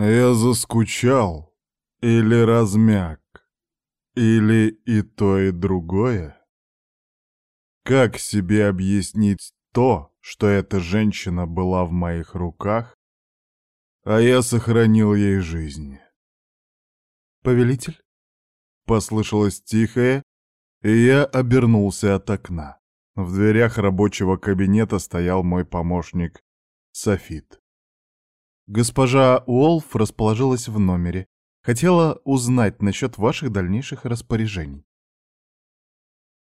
Я заскучал или размяк, или и то, и другое. Как себе объяснить то, что эта женщина была в моих руках, а я сохранил ей жизнь? «Повелитель?» — послышалось тихое, и я обернулся от окна. В дверях рабочего кабинета стоял мой помощник Софит. Госпожа Уолф расположилась в номере. Хотела узнать насчет ваших дальнейших распоряжений.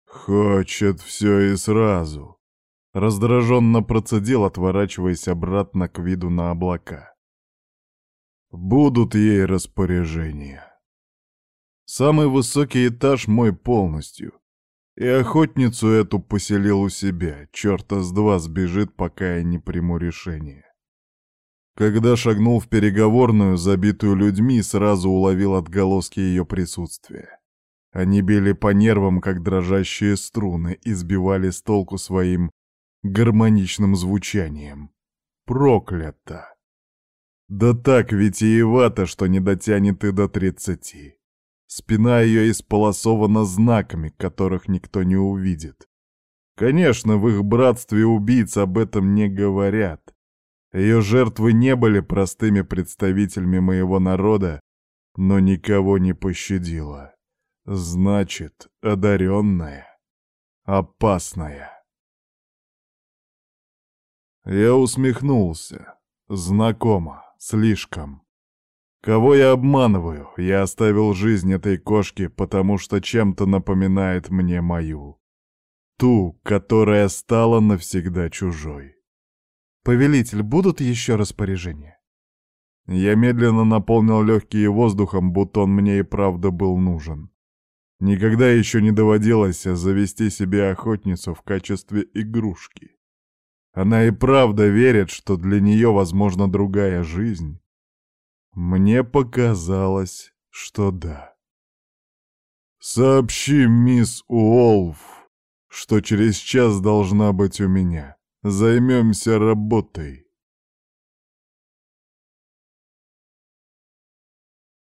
«Хочет все и сразу», — раздраженно процедил, отворачиваясь обратно к виду на облака. «Будут ей распоряжения. Самый высокий этаж мой полностью, и охотницу эту поселил у себя, черта с два сбежит, пока я не приму решение. Когда шагнул в переговорную, забитую людьми, сразу уловил отголоски ее присутствия. Они били по нервам, как дрожащие струны, и сбивали с толку своим гармоничным звучанием. Проклято! Да так витиевато, что не дотянет и до тридцати. Спина ее исполосована знаками, которых никто не увидит. Конечно, в их братстве убийц об этом не говорят. Ее жертвы не были простыми представителями моего народа, но никого не пощадила. Значит, одаренная, опасная. Я усмехнулся. Знакомо, слишком. Кого я обманываю? Я оставил жизнь этой кошки, потому что чем-то напоминает мне мою. Ту, которая стала навсегда чужой. «Повелитель, будут еще распоряжения?» Я медленно наполнил легкие воздухом, будто он мне и правда был нужен. Никогда еще не доводилось завести себе охотницу в качестве игрушки. Она и правда верит, что для нее возможна другая жизнь. Мне показалось, что да. «Сообщи, мисс Уолф, что через час должна быть у меня. Займемся работой.